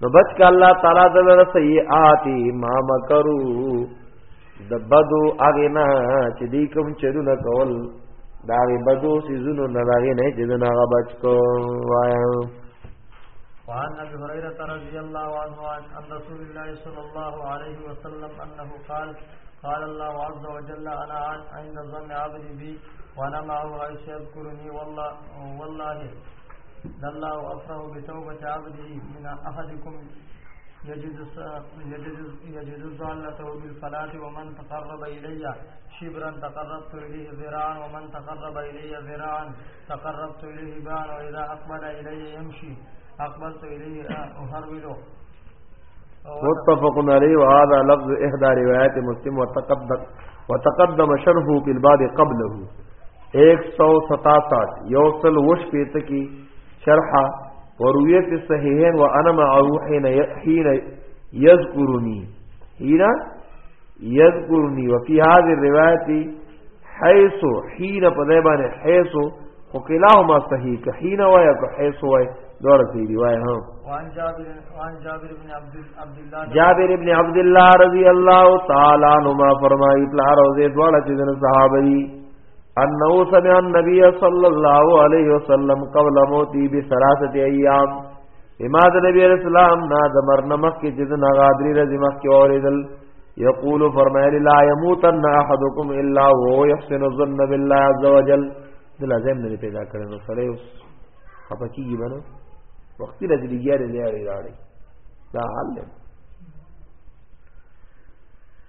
نو بچ کا الله تعالی د لره سیئاتی ما مکرو د بدو اغنا چې دی کوم چرونه کول دا غي بدو سيزونو نه راغی نه چې نه غ بچ کو وایا وعن ابي هريره رضي الله عنه عن رسول الله صلى الله عليه وسلم انه قال قال الله عز وجل انا عند ظن عبدي بي وانا معه حيث يذكرني والله والله الله أفرح بتوبة عبده من أحدكم يجد ضالته بالصلاة ومن تقرب إلي شبرا تقربت إليه ذراعا ومن تقرب إلي ذراعا تقربت إليه باعا وإذا أقبل إلي يمشي أقبلت إليه أهروله متفق عليه وهذا لفظ إحدى روايات مسلم وتقدم وتقدم شرحه في الباب قبله 167 یو سل وش پیت کی شرح ورویت صحیحین و انا معه حين حين يذكرني حين يذكرني وفي هذه الروايه حيث حين پدایبان حيث خو کلاهما صحیح که حين وای که حيث وای دوړ دی دی وای ها وان جابر وان جابر ابن عبد عبد الله جابر ابن عبد الله رضی الله تعالی عنہ فرمایي پلا روزه دوړ چې صحابه انه سمع النبي صلى الله عليه وسلم قبل موتي بثلاثه ايام امام نبی علیہ السلام نا د مرنمخ کې جذن غادری رضی مخ کې اوریدل یقول فرمایل لا يموتن احدكم الا وهو يحسن الظن بالله عز وجل دل لازم نه پیدا کړي نو سره اوس خپکیږي باندې وخت لږه لګیاري لري راړي دا حال دی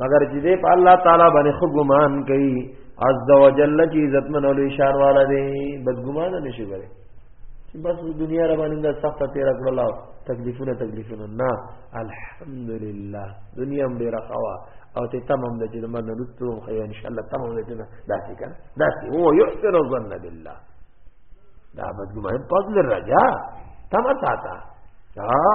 مگر چې دې په الله تعالی باندې خو ګمان کوي عز وجل چې عزت منو له شان والا دی بس ګمان نه شي کوي چې بس دنیا را باندې د سخت تیر کړل او تکلیفونه تکلیفونه نه الحمدلله دنیا هم ډیره خوا او ته تمام د چې مرنه رسو خو ان شاء الله تمام دې نه داسې کړه داسې هو یحسن الظن بالله دا بس ګمان فضل الرجا تم ساته ها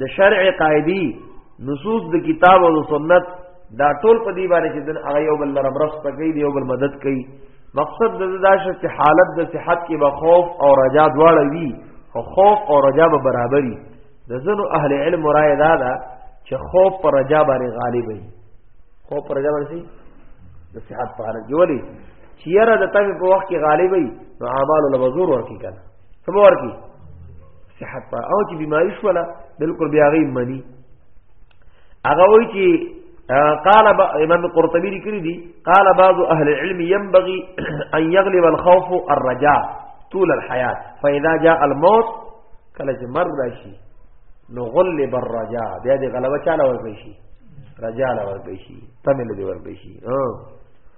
د شرع قاعدی نصوص د کتاب او سنت دا ټول په دی باندې چې دن هغه یو بل لره مرسته کوي یو بل مدد کوي مقصد د دا چې حالت د صحت کې به خوف او رجا دواړه وي او خوف او رجا به برابرۍ د زنو اهل علم رائے دا ده چې خوف پر رجا باندې غالب وي خوف پر رجا باندې د صحت په اړه جوړي چیرې د تاسو په وخت کې غالب وي نو اعمال له وزور ورکی کړه سم ورکی صحت په او چې بیماری شو ولا بالکل بیا غي منی هغه وای چې قال امام قرطبي لیکلی دی قال بعض اهل العلم ينبغي ان يغلب الخوف الرجاء طول الحياه فاذا جاء الموت کله چې مرګ راشي نو غلب الرجاء بیا دې غلبه چاله ورکړي شي رجاء لور شي تمل دې ورکړي شي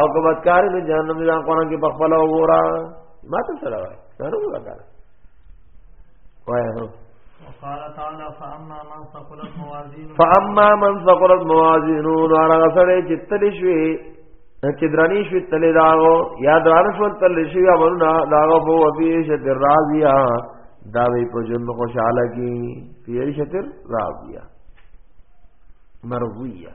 او که بدکار نه جهنم ځان قران کې بخبل او ګورا ما ته سره وای نه نو بدکار وای نو فاما من ثقلت موازینو نو هغه سره چې تل شوی چې درانی شوی تل داغو یا دران شو تل شوی امرنا داغو په وفي شتر راضیا دا وی په جن خوشاله کی فی شتر راضیا مرویه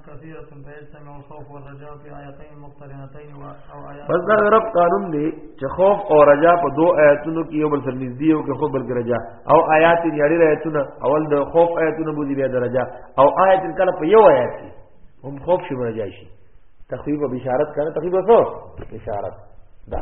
كثيرة فيجتمع الخوف والرجاء في آيتين مقترنتين أو آيات بس دا رب قانون دی چې خوف او رجا په دوه آیاتونو کې یو بل سره نږدې یو کې خوف بل کې رجا او آیات یې اړې آیاتونه اول د خوف آیاتونه بوزي بیا د رجا او آیات کله په یو آیات کې هم خوف شي رجا شي تخویب او بشارت کنه تخویب وسو بشارت دا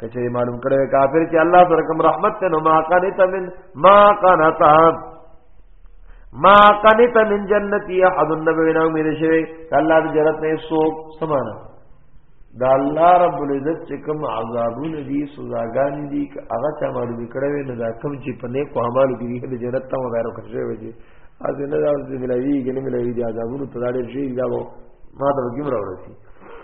کچې معلوم کړي کافر چې الله سره کوم رحمت ته نو ما قنت من ما قنت ما قنت من جنتی احد النبی نو مې شوی الله دې جنت نه سوق سمانا دا الله رب العزت چې کوم عذابونه دي سزاګان دي هغه چا معلوم کړي نه دا کوم چې په نیکو اعمالو کې دې جنت ته وایو کښې وځي از نه دا ملوي ګنې ملوي دي عذابونو ته دا ډېر شي دا ما ته ګمرا ورسي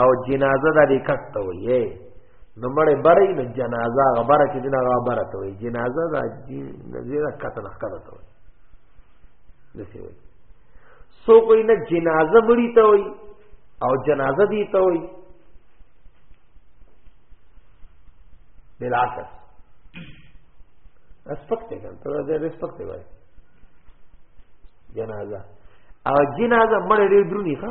او جنازه د ریکټ ته وایي نو مړې بری نو جنازه غبره چې دنا غبره ته وایي جنازه د نزیره کته نه کته ته وایي دسی وایي سو کوئی نه جنازه مړی ته وایي او جنازه دی ته وایي بالعکس رسپکټ دی کنه ته رسپکټ دی وایي جنازه او جنازه مړ ډېر درونی ښه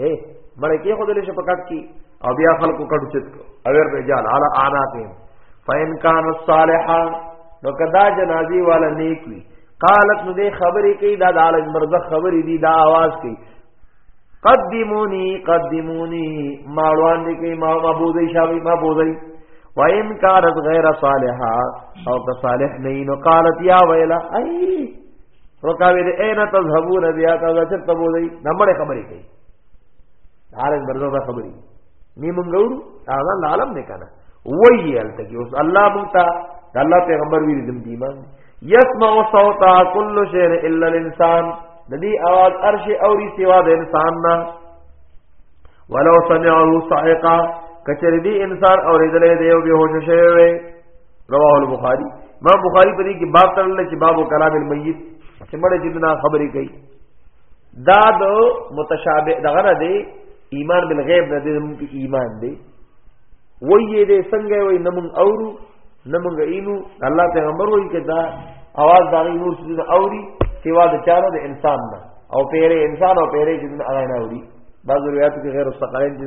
هي مړ کې خو دلې په کټ کې او بیا خلکو کټ چت اگر رجال علی اعناقهم فإن كان الصالحا نو کدا جنازي والا نیک وی قالت نو دې خبرې کوي دا د عالم مرزه خبرې دي دا आवाज کوي قدمونی قدمونی ماړوان دې کوي ما ما بوزي شاوي ما بوزي وان كانت غير صالحا او که صالح نه نو قالت يا ويلا اي رکاوی دې اين تذهبون بیا تا ذکر تبو دی نمبر خبرې کوي عارض برزو به خبرې می مونږ ورو اذان عالم نه کنه وای الته کې اوس الله مونږ ته الله پیغمبر وی دې دې ایمان یسمع صوت كل شيء الا الانسان د دې आवाज عرش اوري سوا د انسان نه ولو سمعه صاعقه کچری دی انسان اوریدلې دی او به هوش شوی رواه البخاری ما بخاری په دې کې باب تړل چې باب کلام المیت چې مړ چې نه خبرې کوي دا د متشابه دغه نه دی ایمان بالغیب نه دی زموږ ایمان دی وایې دې څنګه وای نمون اورو نمون اینو الله پیغمبر وایي چې دا आवाज دا نور څه اوري سیوا د چارو د انسان نه او پیره انسان او پیره چې نه اوري بعض روایت کې غیر مستقلین دي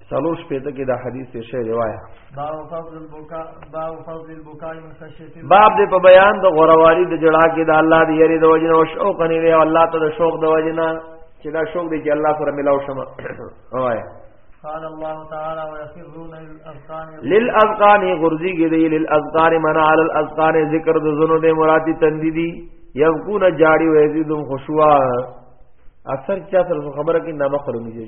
سلور شپېته کې دا حدیث تیر شوی دی وایه باب دې په بیان د غورواري د جړا کې د الله دی یری د وجنه او شوق نه وی الله ته د شوق د وجنه چې دا شوق دی چې الله سره ملاو شم وایه قال الله تعالى ويخرون للاذقان للاذقان غرزي کې دی للاذقان من على الاذقان ذکر د زونو د مرادي تندې دي يبقون جاري ويزيدهم خشوعا اکثر چا سره خبره کې نامه خلونی جی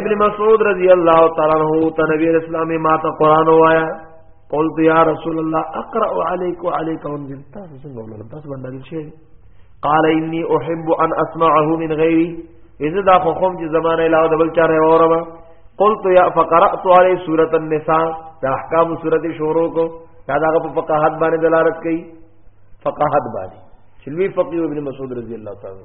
ابن مسعود رضی الله تعالی عنہ ته نبی اسلامي ما ته قران وایا قلت یا رسول الله اقرا عليك وعليك انزل تاسو څنګه ولر تاسو باندې شي قال اني احب ان اسمعه من غيري اذا دا خو کوم چې زمانه علاوه د بل چاره اورم قلت یا فقرات علی سوره النساء دا احکام سوره شروع کو دا هغه په فقاهت باندې دلالت کوي فقاهت باندې چلوی فقيه ابن مسعود رضی الله تعالی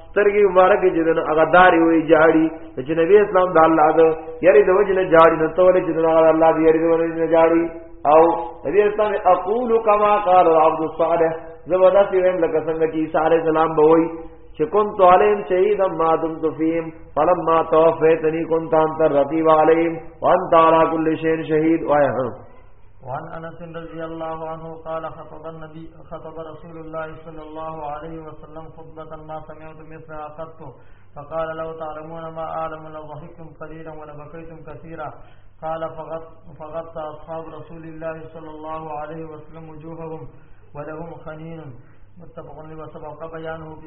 سترګې مبارک چې دنه هغه داري وي جاړي چې نبی اسلام د الله د یاري د وجه نه جاړي نو ته ولې چې دنه هغه الله دی یاري د وجه نه جاړي او نبی اسلام اقول کما قال عبد الصالح زبدا سی ویم لکه څنګه چې عیسی علی السلام به وای چې كنت عليهم شهيدا ما دمت فيهم فلما توفيتني كنت انت الرقيب عليهم وانت على كل شيء شهيد وايه وعن انس رضي الله عنه قال خطب النبي خطب رسول الله صلى الله عليه وسلم خطبه ما سمعت مثلها قط فقال لو تعلمون ما اعلم لضحكتم قليلا ولبكيتم كثيرا قال فغطى اصحاب رسول الله صلى الله عليه وسلم وجوههم ولهم خنين رسول الله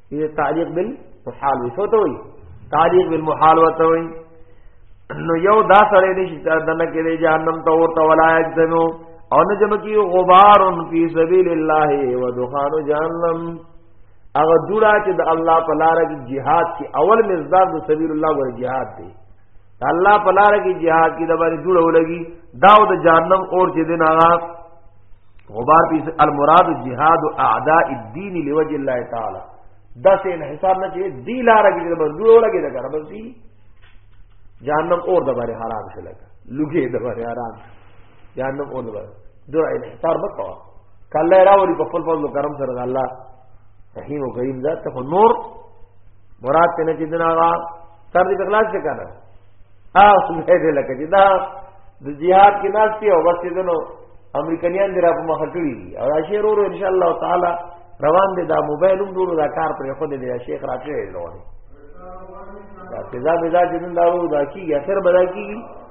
دې تعلیق بالمحال وشو ته وي تعلیق بالمحال وته وي نو یو دا سره دې چې دنه کې دې جهنم ته ورته ولایت دنو او نه جمع کی غبار فی سبیل الله و دخان جهنم هغه جوړا چې د الله په لار کې jihad کې اول مزدار د سبیل الله ور jihad دی الله په لار کې jihad کې د باندې جوړو لګي داو د جهنم اور چې دین هغه غبار پی المراد جهاد اعداء الدين لوجه الله تعالی دا سه انحصار نه چې دی لار کې د مزدور ولګي دا کنه بس دی جهنم اور د باندې حرام شي لګا لګي د باندې حرام جهنم اور د باندې دا انحصار وکوا کله راوړي په خپل فضل کرم سره الله رحیم و کریم ذات ته نور مراد ته نه چې دنا سر دې بغلاس څه کنه او سمه دې لکه چې دا د جهاد کې ناس دی او بس دنو امریکایان دی را په مخ کړی دي او دا شعر ورو ان شاء الله تعالی روان دي دا موبایل هم ډورو دا کار پر خو دې شیخ راکړي لوړ دا فضا مزاج نن دا ورو دا کیږي اخر بدا کیږي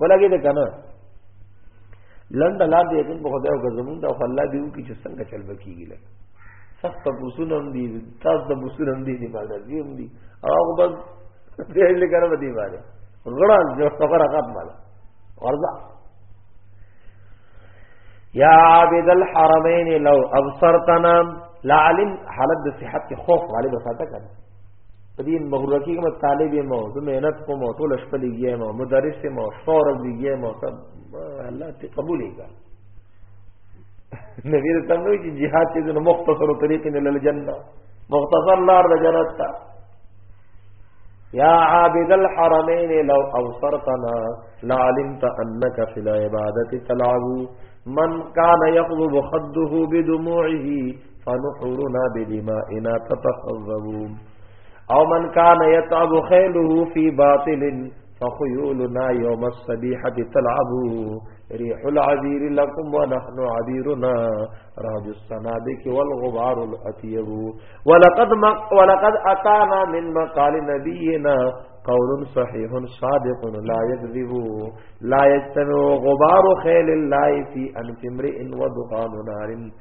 ولګې ده کنه لنډه لار دې یقین په خدای او زمون دا خو الله دې وکي چې څنګه چل بکیږي لکه سخت بوسونه هم دي تاسو د بوسونه هم دي دي مال دي هم دي او بس دې لګره ودی باندې غړا جو خبره غاب مال ورځه یا عابد الحرمین لو ابصرتنا لعلم حالت د صحت خوف غالب ساته کړه په دې مغرور کې کوم طالب مو زه مهنت کوم ټول شپه لګیا مو مدرس مو شور لګیا مو سب الله ته قبول کړه نبی رسول الله چې jihad کې د مختصر طریقې نه لل جننه مختصر لار د جنت ته یا عابد الحرمین لو اوصرتنا لعلمت انك في العباده تلعب من كان يقلب خده بدموعه فنحورنا بدمائنا تتخذبون او من كان يتعب خيله في باطل فخيولنا يوم الصبيحة تلعب ريح العذير لكم ونحن عبيرنا راج السنابك والغبار الأتيب ولقد, ولقد أتانا من مقال نبينا قول صحيح صادق لا يكذب لا يجتمع غبار خيل الله في أنف امرئ ودخان نار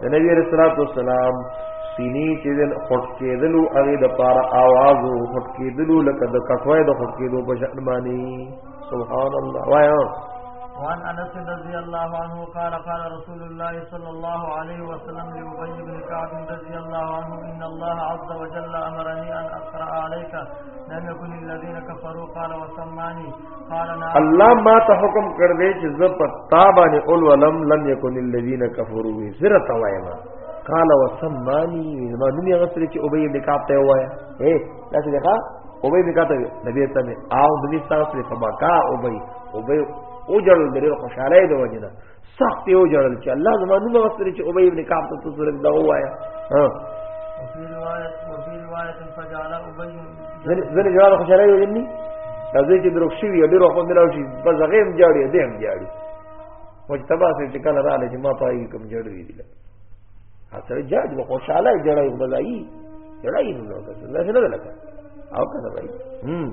د نبی رسول الله والسلام سینې چې د خټ کېدلو هغه د پاره आवाज او خټ کېدلو لکه د کټوي د خټ کېدو په شان باندې سبحان الله وایا وان انس رضی الله عنه قال قال رسول الله صلى الله عليه وسلم لابي بن كعب رضي الله عنه ان الله عز وجل امرني ان اقرا عليك لم يكن الذين كفروا قال وسماني الله ما ته حکم کړ دې چې زه په تابانه اول ولم لم يكن الذين كفروا زرا توایما قال وسماني ما نومي غسر چې ابي بن کعب ته وایا اے تاسو دغه ابي بن کعب نبی ته او نبی تاسو په بکا ابي ابي او جل درې خوشاله دی وجنه سخت یو جړل چې الله زما نوم واستري چې ابي ابن کعب ته سورې دا وایا ها وفي روایت وفي روایت فجعل ابي زنه جواب خوشاله یو جنني راځي چې دروښ شي ډېر وخت ملاو شي بس هغه هم جاړي دې هم جاړي مجتبا سي چې کله رااله چې ما پای کوم جړ وی دي اصل جاج به خوشاله جړای بلای جړای نو لوګه نه نه لګا او کنه بھائی هم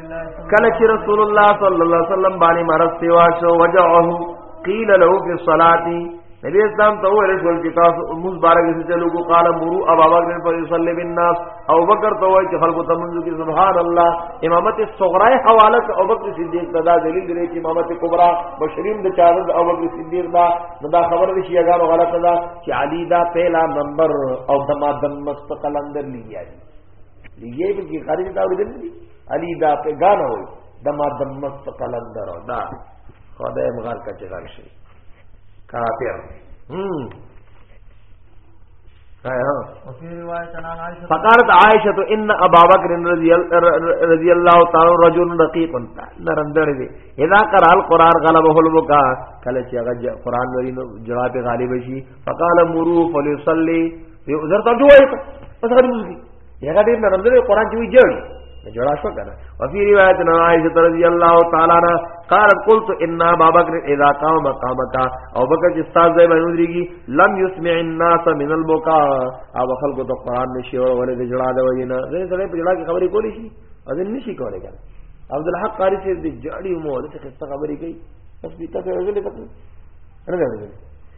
کله چې رسول الله صلی الله علیه وسلم باندې مرض سیوا شو وجعه قیل له فی الصلاه نبی اسلام ته ویل شو چې تاسو موږ بارګ څه چلو کو قال مرو ابا بکر پر یصلی بالناس او بکر ته وایي چې خلکو ته منځو کې سبحان الله امامت صغرای حواله او بکر صدیق دا دلیل دی چې امامت کبرا بشریم د چارد او بکر صدیق دا دا خبر دی چې هغه غلطه ده چې علی دا پہلا نمبر او دما دم مستقل اندر لیا دی لګي په کې خارج دا ورته دي علي دا په غانه وي دما دمس په قلندر دا خدای مغال کچې غل شي کافر هم فقالت عائشة ان ابا بکر رضی اللہ تعالی رجل رقیق نرندر دی اذا قرأ القرآن غلبه البكاء کله چې هغه قرآن ورینو جواب غالب شي فقال مرو فليصلي یو زر ته جوړه ته پس غړي موږي هغه دې نرم دې قران کې وی جوړ جوړا شو کنه وفي روایت نا عائشہ رضی الله تعالی عنها قالت قلت ان ابا بکر اذا قام مقامك او بکر چې استاد زې باندې ودرېږي لم يسمع الناس من البكاء او خلق د قران نشي او ولې د جړا د وینا زې سره په جړا کې خبرې کولې شي اذن نشي کولې کنه عبد الحق قاری چې د جړی مو د څه خبرې کوي تثبیت کوي غلې پکې نه غلې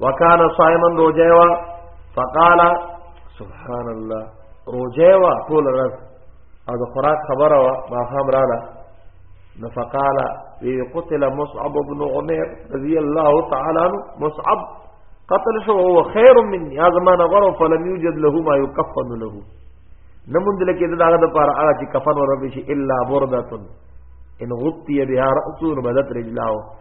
وکانا صائما روجوا فقال سبحان الله روجوا طول رز او د خوراک خبره وا ما هم رااله نو فقال وی قتل مصعب بن عمر رضی الله تعالی عنہ مصعب قتل شو هو خیر من یا زمانه غره فلم یوجد له ما یکفن له نموند لکه دغه د پاره هغه چې کفن وربشي الا بردتن ان غطي بها رأسه بدت رجلاه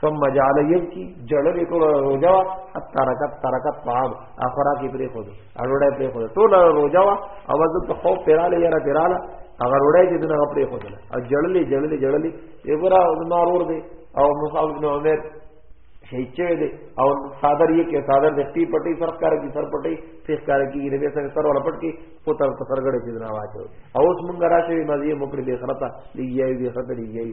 ثم جعل يبكي جړل ټول روزه حتى رکت ترکت طعام اخرا کی پرې خو دې اړوړې پرې خو ټول روزه او وځ ته خو پیراله یاره پیراله اگر وړای دې نه پرې خو دې او جړلې جړلې جړلې ایبرا مارور دې او مصعب بن عمر شهید شوی دی او صادر یې کې صادر د ټی پټي سر کار کی سر پټي فیس کار کی نه به سر سر ولا پټ کی پوتر سرګړې چې نه واچو او اوس مونږ راشه مزي مکړې به خرطه لګیایي به خرطه لګیایي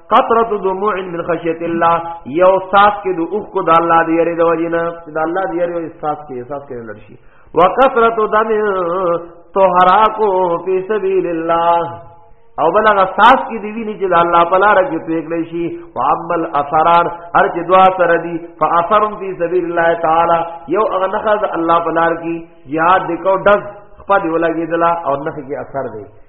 قطره دموع من خشیت الله یو ساس کې د اوخ کو د الله دی یری د وجینا د الله دی یری ساس کې ساس کې لړشي وکثرت دم طهراکو فی سبیل الله او بلغ ساس کی دی ویني چې د الله په لار کې پیګلې شي او عمل اثرار هر چې دعا سره دی فاثر فی سبیل الله تعالی یو اغنخذ الله په لار کې یاد دکو دز خپل ولګیدلا او نخ کې اثر دی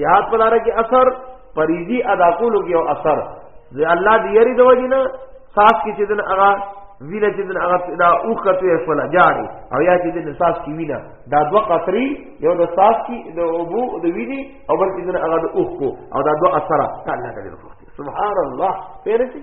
جهاد په لار کې اثر فریضي ادا کولو کې او اثر د الله دی یری د وجنه ساس کې چې دن هغه ویله چې دن هغه دا اوخته یې فلا جاړي او یا چې دن ساس کې ویله دا دوه قطري یو د ساس کې د ابو د ویلي او بل چې دن هغه د اوخ کو او دا دوه اثر الله تعالی سبحان الله پیرسي